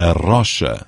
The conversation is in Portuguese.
a rocha.